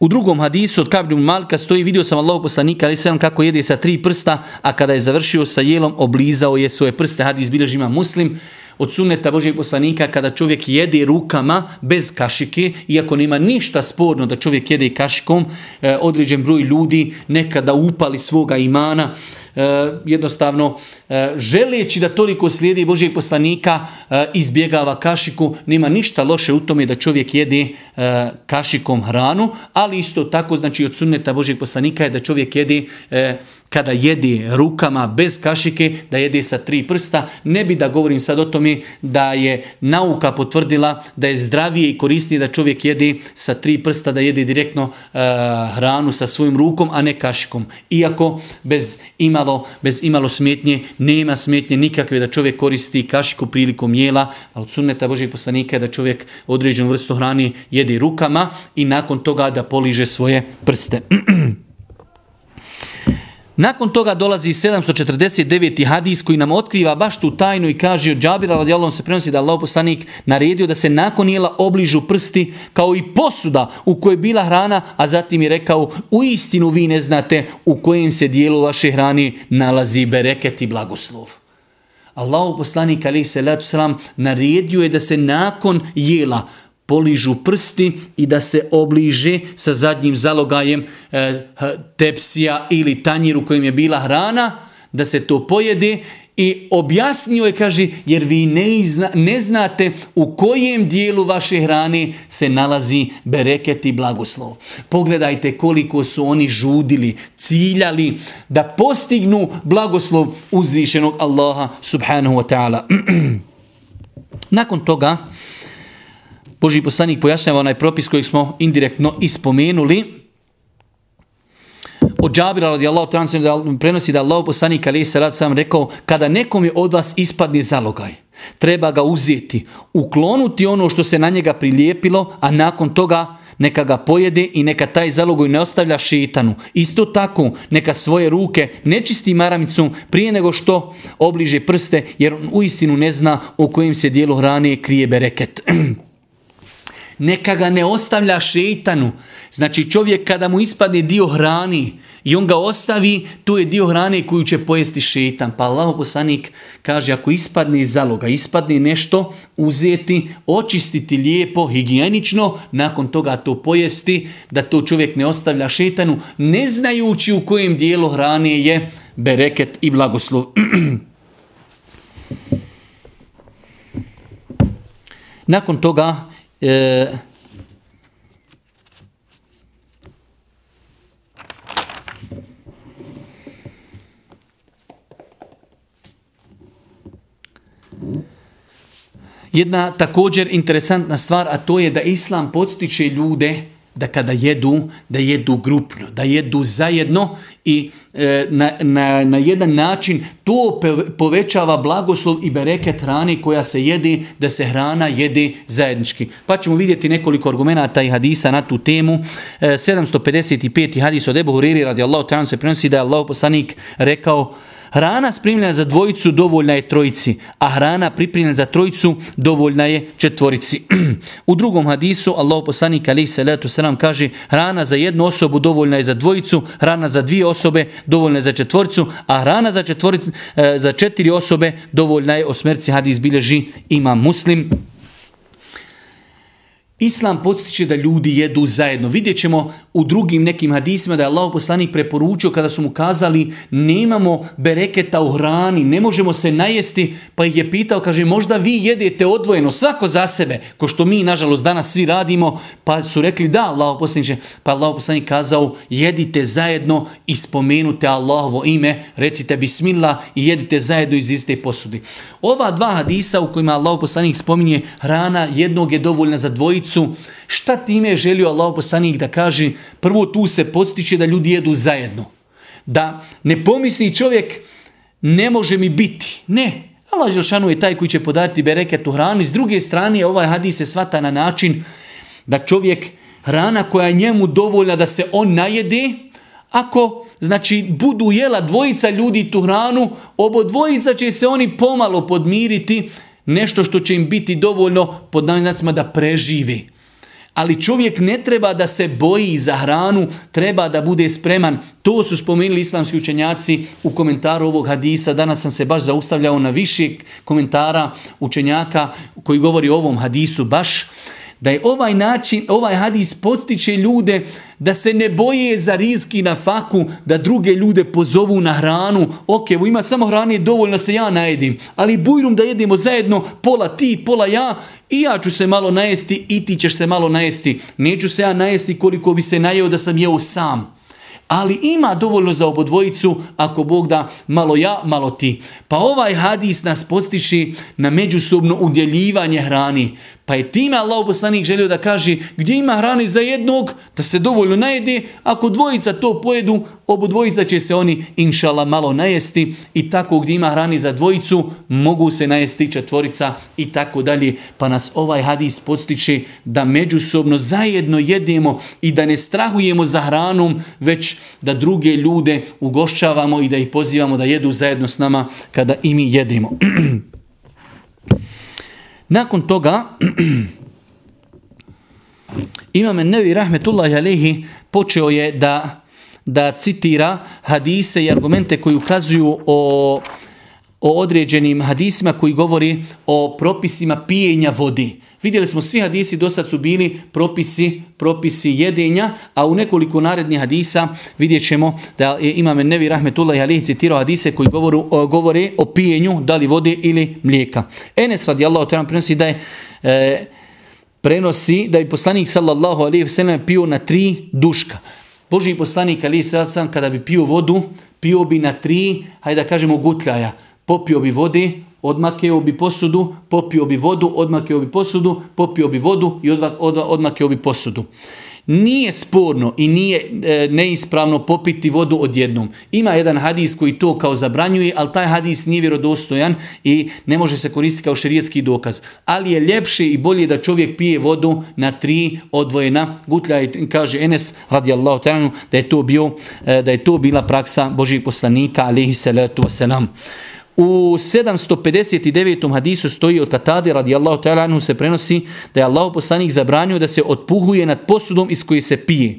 U drugom hadisu od Kabnu Malka stoji vidio sam Allahu poslanika ali sam kako jede sa tri prsta, a kada je završio sa jelom oblizao je svoje prste. Hadis bilježi muslim od sunneta Božeg poslanika kada čovjek jede rukama bez kašike, iako nema ništa sporno da čovjek jede kašikom, e, određen broj ljudi nekada upali svoga imana, jednostavno e, želeći da toliko slijedi Božijeg poslanika e, izbjegava kašiku, nema ništa loše u tome da čovjek jede kašikom hranu, ali isto tako znači od sunneta Božijeg poslanika je da čovjek jede kada jede rukama bez kašike, da jede sa tri prsta. Ne bi da govorim sad o tome da je nauka potvrdila da je zdravije i korisnije da čovjek jede sa tri prsta, da jede direktno hranu sa svojim rukom, a ne kašikom. Iako bez imalo bez imalo smetnje, nema smetnje nikakve da čovjek koristi kašiku prilikom jela, a od sunneta Božih poslanika je da čovjek određenu vrstu hrane jede rukama i nakon toga da poliže svoje prste. Nakon toga dolazi 749. hadis koji nam otkriva baš tu tajnu i kaže od Džabira radijalom se prenosi da Allah poslanik naredio da se nakon jela obližu prsti kao i posuda u kojoj je bila hrana, a zatim je rekao u istinu vi ne znate u kojem se dijelu vaše hrane nalazi bereket i blagoslov. Allah poslanik alaih salatu salam naredio je da se nakon jela poližu prsti i da se obliže sa zadnjim zalogajem e, tepsija ili tanjir u kojem je bila hrana, da se to pojede i objasnio je, kaže, jer vi ne, ne znate u kojem dijelu vaše hrane se nalazi bereket i blagoslov. Pogledajte koliko su oni žudili, ciljali da postignu blagoslov uzvišenog Allaha subhanahu wa ta'ala. Nakon toga, Boži poslanik pojašnjava onaj propis kojeg smo indirektno ispomenuli, od Džabira radijallahu ta'ala prenosi da Allah poslanik ali se sam rekao kada nekom je od vas ispadni zalogaj, treba ga uzeti, uklonuti ono što se na njega prilijepilo, a nakon toga neka ga pojede i neka taj zalogoj ne ostavlja šetanu. Isto tako, neka svoje ruke ne čisti maramicu prije nego što obliže prste, jer on uistinu ne zna u kojem se dijelu hrane krije bereket. neka ga ne ostavlja šeitanu. Znači čovjek kada mu ispadne dio hrani i on ga ostavi, to je dio hrane koju će pojesti šeitan. Pa Allah poslanik kaže ako ispadne iz zaloga, ispadne nešto, uzeti, očistiti lijepo, higijenično, nakon toga to pojesti, da to čovjek ne ostavlja šetanu, ne znajući u kojem dijelu hrane je bereket i blagoslov. Nakon toga e, Jedna također interesantna stvar, a to je da Islam podstiče ljude da kada jedu, da jedu grupno, da jedu zajedno i e, na, na, na, jedan način to povećava blagoslov i bereket hrane koja se jede, da se hrana jede zajednički. Pa ćemo vidjeti nekoliko argumenata i hadisa na tu temu. E, 755. hadis od Ebu Huriri radijallahu ta'ala se prenosi da je Allah poslanik rekao Hrana spremljena za dvojicu dovoljna je trojici, a hrana pripremljena za trojicu dovoljna je četvorici. U drugom hadisu Allah poslanik alejhi salatu selam kaže hrana za jednu osobu dovoljna je za dvojicu, hrana za dvije osobe dovoljna je za četvoricu, a hrana za četvoricu e, za četiri osobe dovoljna je osmerci hadis bilježi ima Muslim. Islam podstiče da ljudi jedu zajedno. Vidjet ćemo u drugim nekim hadisima da je Allah poslanik preporučio kada su mu kazali nemamo bereketa u hrani, ne možemo se najesti, pa ih je pitao, kaže možda vi jedete odvojeno, svako za sebe, ko što mi nažalost danas svi radimo, pa su rekli da Allah poslanik, pa Allah poslanik kazao jedite zajedno i spomenute Allahovo ime, recite bismillah i jedite zajedno iz iste posudi. Ova dva hadisa u kojima Allah poslanik spominje hrana jednog je dovoljna za dvojicu, šta time je želio Allah poslanik da kaže, prvo tu se podstiče da ljudi jedu zajedno. Da ne pomisli čovjek ne može mi biti. Ne, Allah Želšanu je taj koji će podariti bereket u hranu. S druge strane, ovaj hadis se svata na način da čovjek hrana koja je njemu dovoljna da se on najede, ako znači budu jela dvojica ljudi tu hranu, obo dvojica će se oni pomalo podmiriti, nešto što će im biti dovoljno pod naviznacima da preživi. Ali čovjek ne treba da se boji za hranu, treba da bude spreman. To su spomenuli islamski učenjaci u komentaru ovog hadisa. Danas sam se baš zaustavljao na više komentara učenjaka koji govori o ovom hadisu baš da je ovaj način, ovaj hadis podstiče ljude da se ne boje za rizki na faku, da druge ljude pozovu na hranu. Ok, evo ima samo hrane, dovoljno se ja najedim, ali bujrum da jedemo zajedno, pola ti, pola ja, i ja ću se malo najesti i ti ćeš se malo najesti. Neću se ja najesti koliko bi se najeo da sam jeo sam ali ima dovoljno za obodvojicu ako Bog da malo ja, malo ti. Pa ovaj hadis nas postiči na međusobno udjeljivanje hrani. Pa je time Allah poslanik želio da kaže gdje ima hrani za jednog, da se dovoljno najede, ako dvojica to pojedu, obu dvojica će se oni inšala malo najesti i tako gdje ima hrani za dvojicu, mogu se najesti četvorica i tako dalje. Pa nas ovaj hadis podstiče da međusobno zajedno jedemo i da ne strahujemo za hranom, već da druge ljude ugošćavamo i da ih pozivamo da jedu zajedno s nama kada i mi jedemo. Nakon toga, Imam Nevi Rahmetullahi Alehi počeo je da, da citira hadise i argumente koji ukazuju o o određenim hadisima koji govori o propisima pijenja vodi. Vidjeli smo svi hadisi do sad su bili propisi, propisi jedenja, a u nekoliko narednih hadisa vidjet ćemo da je Imam Nevi Rahmetullah i Alihi citirao hadise koji govoru, govore o pijenju da li vode ili mlijeka. Enes radijallahu ta'ala prenosi da je e, prenosi da je poslanik sallallahu alaihi sallam pio na tri duška. Boži poslanik alaihi sallam kada bi pio vodu, pio bi na tri, hajde da kažemo gutljaja. Popio bi vode, odmakeo bi posudu, popio bi vodu, odmakeo bi posudu, popio bi vodu i odmakeo bi posudu. Nije sporno i nije e, neispravno popiti vodu odjednom. Ima jedan hadis koji to kao zabranjuje, ali taj hadis nije vjerodostojan i ne može se koristiti kao šerijetski dokaz. Ali je ljepše i bolje da čovjek pije vodu na tri odvojena gutlja i kaže Enes radijallahu ta'ala da je to bio e, da je to bila praksa Božih poslanika alejhi salatu wasalam. U 759. hadisu stoji od Katade radijallahu ta'ala anhu se prenosi da je Allah poslanik zabranio da se otpuhuje nad posudom iz koje se pije.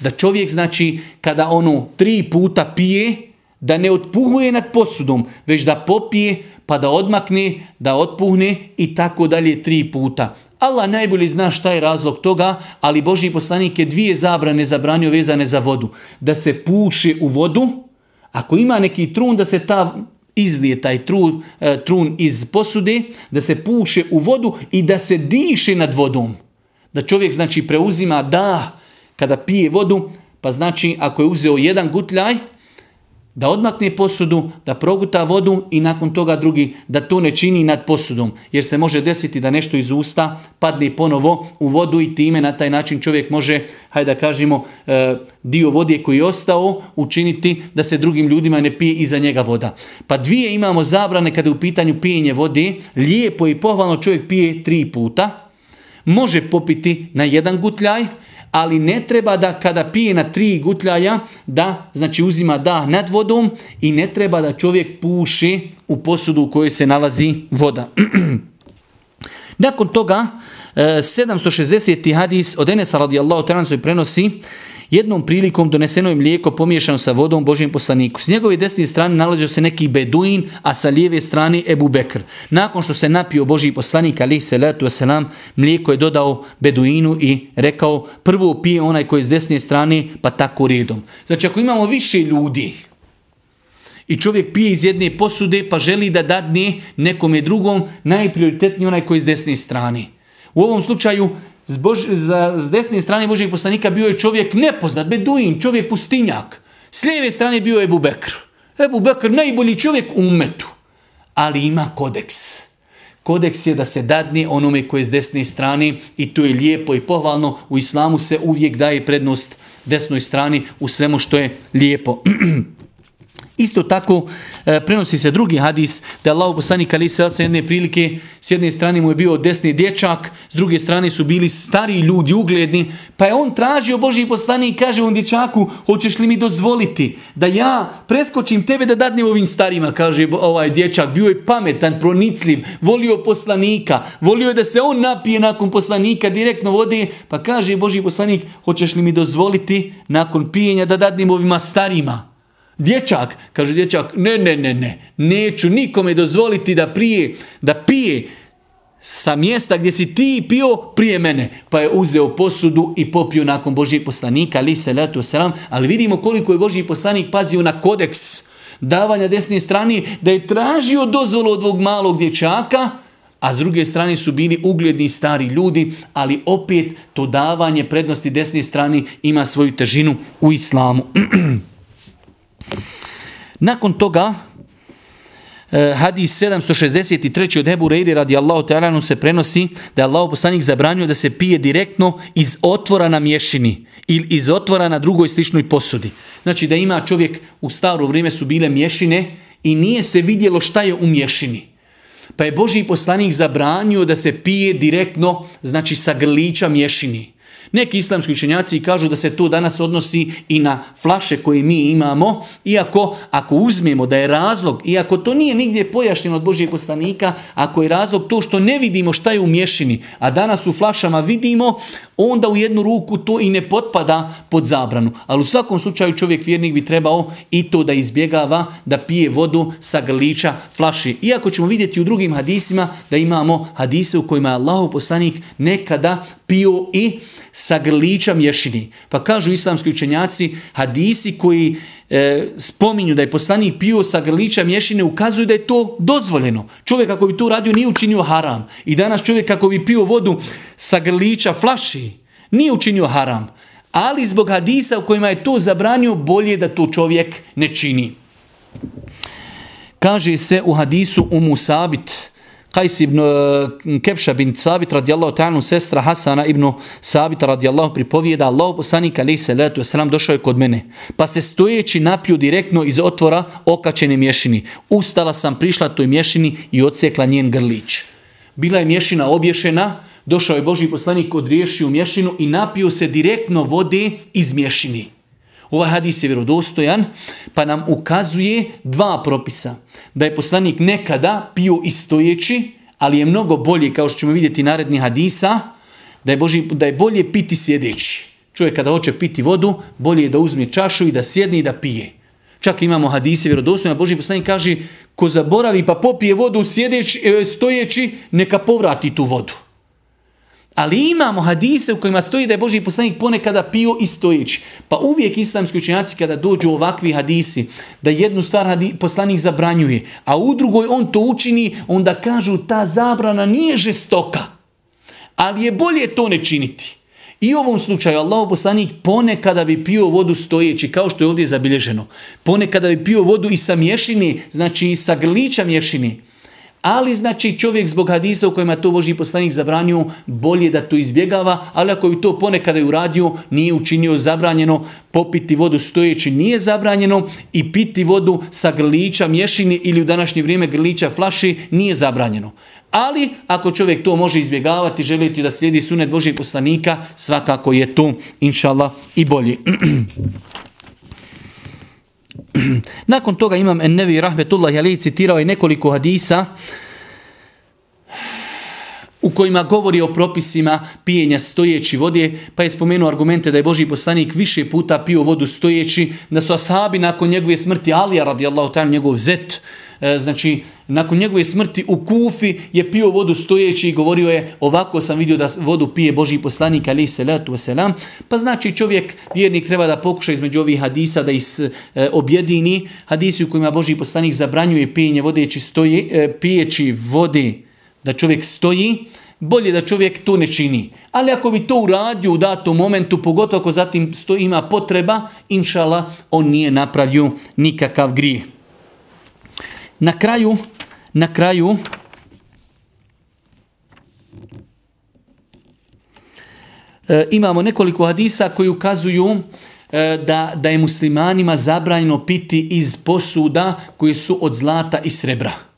Da čovjek znači kada ono tri puta pije, da ne otpuhuje nad posudom, već da popije pa da odmakne, da otpuhne i tako dalje tri puta. Allah najbolje zna šta je razlog toga, ali Boži poslanik je dvije zabrane zabranio vezane za vodu. Da se puše u vodu, ako ima neki trun da se ta izlije taj trun, e, trun iz posude, da se puše u vodu i da se diše nad vodom. Da čovjek znači preuzima da kada pije vodu, pa znači ako je uzeo jedan gutljaj, da odmakne posudu, da proguta vodu i nakon toga drugi da to ne čini nad posudom. Jer se može desiti da nešto iz usta padne ponovo u vodu i time na taj način čovjek može, hajde da kažemo, e, dio vode koji je ostao učiniti da se drugim ljudima ne pije iza njega voda. Pa dvije imamo zabrane kada je u pitanju pijenje vode. Lijepo i pohvalno čovjek pije tri puta. Može popiti na jedan gutljaj, ali ne treba da kada pije na tri gutljaja da znači uzima da nad vodom i ne treba da čovjek puši u posudu u kojoj se nalazi voda. Nakon toga 760. E, hadis od Enesa radijallahu ta'ala se prenosi Jednom prilikom doneseno je mlijeko pomiješano sa vodom Božijem poslaniku. S njegove desne strane nalazio se neki beduin, a sa lijeve strane Ebu Bekr. Nakon što se napio Božji poslanik, ali se letu wasalam, mlijeko je dodao beduinu i rekao prvo pije onaj koji je s desne strane, pa tako redom. Znači ako imamo više ljudi, i čovjek pije iz jedne posude pa želi da dadne nekome drugom, najprioritetniji onaj koji je s desne strane. U ovom slučaju s, Bož, za, s desne strane Božeg poslanika bio je čovjek nepoznat, beduin, čovjek pustinjak. S lijeve strane bio je Ebu Bekr. Ebu Bekr najbolji čovjek u umetu, ali ima kodeks. Kodeks je da se dadne onome koje je s desne strane i to je lijepo i pohvalno. U islamu se uvijek daje prednost desnoj strani u svemu što je lijepo. Isto tako e, prenosi se drugi hadis da je Allah poslanik ali se jedne prilike s jedne strane mu je bio desni dječak, s druge strane su bili stari ljudi ugledni, pa je on tražio Božji poslanik i kaže on dječaku, hoćeš li mi dozvoliti da ja preskočim tebe da dadnem ovim starima, kaže ovaj dječak, bio je pametan, pronicljiv, volio poslanika, volio je da se on napije nakon poslanika direktno vode, pa kaže Božji poslanik, hoćeš li mi dozvoliti nakon pijenja da dadnem ovima starima? Dječak, kaže dječak, ne, ne, ne, ne, neću nikome dozvoliti da prije, da pije sa mjesta gdje si ti pio prije mene. Pa je uzeo posudu i popio nakon Božijeg poslanika, ali se letu selam, ali vidimo koliko je Božji poslanik pazio na kodeks davanja desne strane, da je tražio dozvolu od ovog malog dječaka, a s druge strane su bili ugledni stari ljudi, ali opet to davanje prednosti desne strane ima svoju težinu u islamu. Nakon toga, eh, hadis 763. od Ebu Rejri radi Allahu ta'ala se prenosi da je Allah poslanik zabranio da se pije direktno iz otvora na mješini ili iz otvora na drugoj sličnoj posudi. Znači da ima čovjek, u staro vrijeme su bile mješine i nije se vidjelo šta je u mješini. Pa je Boži poslanik zabranio da se pije direktno, znači sa grlića mješini. Neki islamski učenjaci kažu da se to danas odnosi i na flaše koje mi imamo, iako ako uzmemo da je razlog, iako to nije nigdje pojašnjeno od Božijeg poslanika, ako je razlog to što ne vidimo šta je u mješini, a danas u flašama vidimo, onda u jednu ruku to i ne potpada pod zabranu. Ali u svakom slučaju čovjek vjernik bi trebao i to da izbjegava da pije vodu sa grlića flaši. Iako ćemo vidjeti u drugim hadisima da imamo hadise u kojima je Allahu poslanik nekada pio i sa grlića mješini. Pa kažu islamski učenjaci hadisi koji e, spominju da je poslanik pio sa grlića mješine ukazuju da je to dozvoljeno. Čovjek ako bi to radio nije učinio haram. I danas čovjek ako bi pio vodu sa grlića flaši nije učinio haram. Ali zbog hadisa u kojima je to zabranio bolje da to čovjek ne čini. Kaže se u hadisu Umu Sabit, Kajs ibn eh, Kepša bin Sabit radijallahu ta'ala sestra Hasana ibn Sabita radijallahu pripovijeda Allah poslanik alaih salatu wasalam došao je kod mene pa se stojeći napio direktno iz otvora okačene mješini. Ustala sam, prišla toj mješini i odsjekla njen grlić. Bila je mješina obješena, došao je Boži poslanik, odriješio mješinu i napio se direktno vode iz mješini. Ovaj hadis je vjerodostojan, pa nam ukazuje dva propisa. Da je poslanik nekada pio i stojeći, ali je mnogo bolje, kao što ćemo vidjeti naredni hadisa, da je, Boži, da je bolje piti sjedeći. Čovjek kada hoće piti vodu, bolje je da uzme čašu i da sjedne i da pije. Čak imamo hadise vjerodostojne, Boži poslanik kaže, ko zaboravi pa popije vodu sjedeći, e, stojeći, neka povrati tu vodu. Ali imamo hadise u kojima stoji da je Boži poslanik ponekada pio i stojeći. Pa uvijek islamski učenjaci kada dođu ovakvi hadisi, da jednu stvar poslanik zabranjuje, a u drugoj on to učini, onda kažu ta zabrana nije žestoka. Ali je bolje to ne činiti. I u ovom slučaju Allah poslanik ponekada bi pio vodu stojeći, kao što je ovdje zabilježeno. Ponekada bi pio vodu i sa mješini, znači i sa grlića mješini. Ali znači čovjek zbog hadisa u kojima to Boži poslanik zabranio, bolje da to izbjegava, ali ako bi to ponekada je uradio, nije učinio zabranjeno, popiti vodu stojeći nije zabranjeno i piti vodu sa grlića mješini ili u današnje vrijeme grlića flaši nije zabranjeno. Ali ako čovjek to može izbjegavati, želiti da slijedi sunet Božih poslanika, svakako je to, inšallah, i bolji. Nakon toga imam Ennevi Rahmetullah Ali citirao je nekoliko hadisa u kojima govori o propisima pijenja stojeći vode, pa je spomenuo argumente da je Boži poslanik više puta pio vodu stojeći, da su ashabi nakon njegove smrti Alija radijallahu ta'ala njegov zet, znači nakon njegove smrti u Kufi je pio vodu stojeći i govorio je ovako sam vidio da vodu pije Boži poslanik ali salatu wasalam. Pa znači čovjek, vjernik treba da pokuša između ovih hadisa da ih e, objedini. Hadisi u kojima Boži poslanik zabranjuje pijenje vodeći stoji, e, pijeći vode da čovjek stoji, bolje da čovjek to ne čini. Ali ako bi to uradio u datom momentu, pogotovo ako zatim ima potreba, inšala, on nije napravio nikakav grijeh. Na kraju, na kraju e, imamo nekoliko hadisa koji ukazuju e, da, da je muslimanima zabranjeno piti iz posuda koji su od zlata i srebra.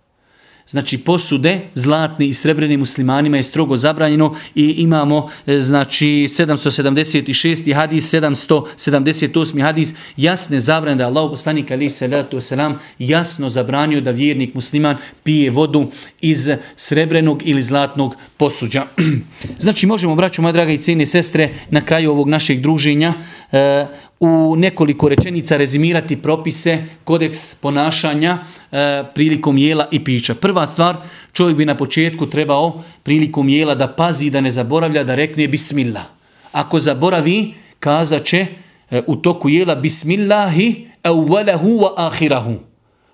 Znači posude zlatni i srebrni muslimanima je strogo zabranjeno i imamo e, znači 776. hadis, 778. hadis jasne zabrane da Allah poslanik ali salatu wasalam jasno zabranio da vjernik musliman pije vodu iz srebrenog ili zlatnog posuđa. znači možemo braćo moja draga i cijene sestre na kraju ovog našeg druženja e, u nekoliko rečenica rezimirati propise, kodeks ponašanja e, prilikom jela i pića. Prva stvar, čovjek bi na početku trebao prilikom jela da pazi da ne zaboravlja da rekne bismillah. Ako zaboravi, kazat će e, u toku jela bismillahi awwalahu wa ahirahu.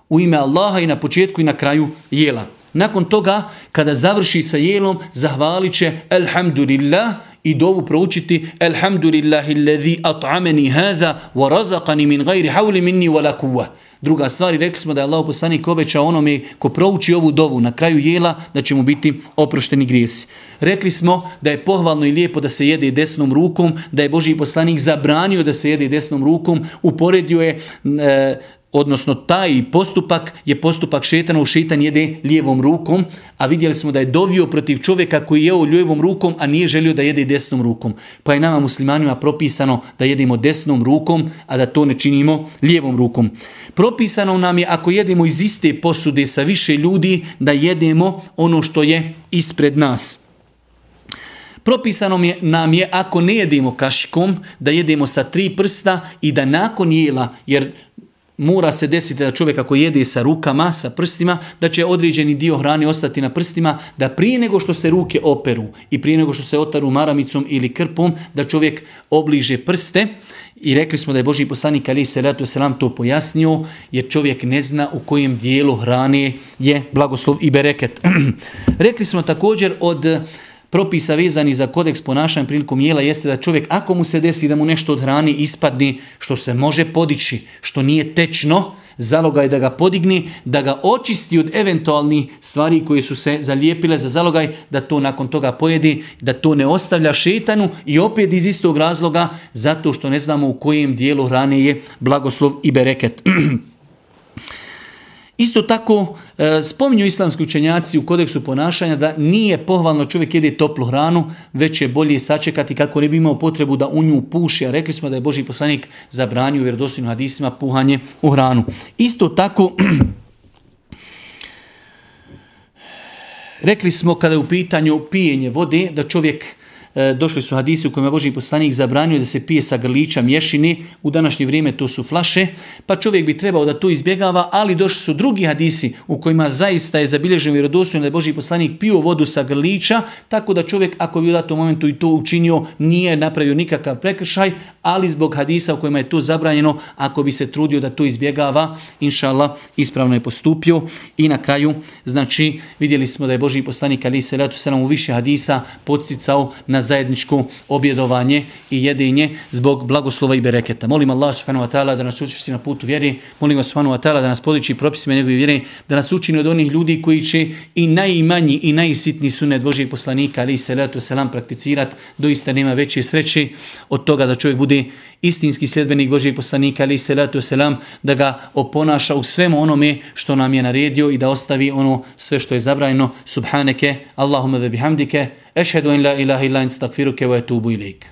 U ime Allaha i na početku i na kraju jela. Nakon toga, kada završi sa jelom, zahvalit će Alhamdulillah i dovu proučiti Alhamdulillahi alladhi at'amani hadha wa razaqani min ghairi hawli minni wala quwwa. Druga stvar, rekli smo da je Allah poslanik obećao onome ko prouči ovu dovu na kraju jela da će mu biti oprošteni grijesi. Rekli smo da je pohvalno i lijepo da se jede desnom rukom, da je Boži poslanik zabranio da se jede desnom rukom, uporedio je e, odnosno taj postupak je postupak šetana u šetan jede lijevom rukom, a vidjeli smo da je dovio protiv čovjeka koji je jeo lijevom rukom, a nije želio da jede desnom rukom. Pa je nama muslimanima propisano da jedemo desnom rukom, a da to ne činimo lijevom rukom. Propisano nam je ako jedemo iz iste posude sa više ljudi, da jedemo ono što je ispred nas. Propisano je, nam je ako ne jedemo kašikom, da jedemo sa tri prsta i da nakon jela, jer mora se desiti da čovjek ako jede sa rukama, sa prstima, da će određeni dio hrane ostati na prstima, da prije nego što se ruke operu i prije nego što se otaru maramicom ili krpom, da čovjek obliže prste. I rekli smo da je Boži poslanik Ali Salatu Selam to pojasnio, jer čovjek ne zna u kojem dijelu hrane je blagoslov i bereket. rekli smo također od propisa vezani za kodeks ponašanja prilikom jela jeste da čovjek ako mu se desi da mu nešto od hrani ispadni što se može podići, što nije tečno, zalogaj da ga podigni, da ga očisti od eventualnih stvari koje su se zalijepile za zalogaj, da to nakon toga pojedi, da to ne ostavlja šetanu i opet iz istog razloga zato što ne znamo u kojem dijelu hrane je blagoslov i bereket. Isto tako e, spominju islamski učenjaci u kodeksu ponašanja da nije pohvalno čovjek jede toplu hranu, već je bolje sačekati kako ne bi imao potrebu da u nju puši, a rekli smo da je Boži poslanik zabranio u vjerodostojnim hadisima puhanje u hranu. Isto tako rekli smo kada je u pitanju pijenje vode da čovjek došli su hadisi u kojima Boži poslanik zabranio da se pije sa grlića mješine, u današnje vrijeme to su flaše, pa čovjek bi trebao da to izbjegava, ali došli su drugi hadisi u kojima zaista je zabilježen vjerodostojno da je Boži poslanik pio vodu sa grlića, tako da čovjek ako bi u datom momentu i to učinio nije napravio nikakav prekršaj, ali zbog hadisa u kojima je to zabranjeno, ako bi se trudio da to izbjegava, inšala, ispravno je postupio. I na kraju, znači, vidjeli smo da je Boži poslanik ali se u više hadisa podsticao na zajedničko objedovanje i jedinje zbog blagoslova i bereketa. Molim Allah subhanahu wa ta'ala da nas učesti na putu vjeri, molim vas subhanahu wa ta'ala da nas podiči propisima njegove vjere, da nas učini od onih ljudi koji će i najmanji i najsitniji sunet Božijeg poslanika, ali i salatu selam prakticirati, doista nema veće sreće od toga da čovjek bude istinski sljedbenik Božijeg poslanika, ali i salatu selam, da ga oponaša u svemu onome što nam je naredio i da ostavi ono sve što je zabranjeno. Subhaneke, Allahumma ve bihamdike, Ešhedu in la ilaha illa in stakfiruke wa etubu ilik.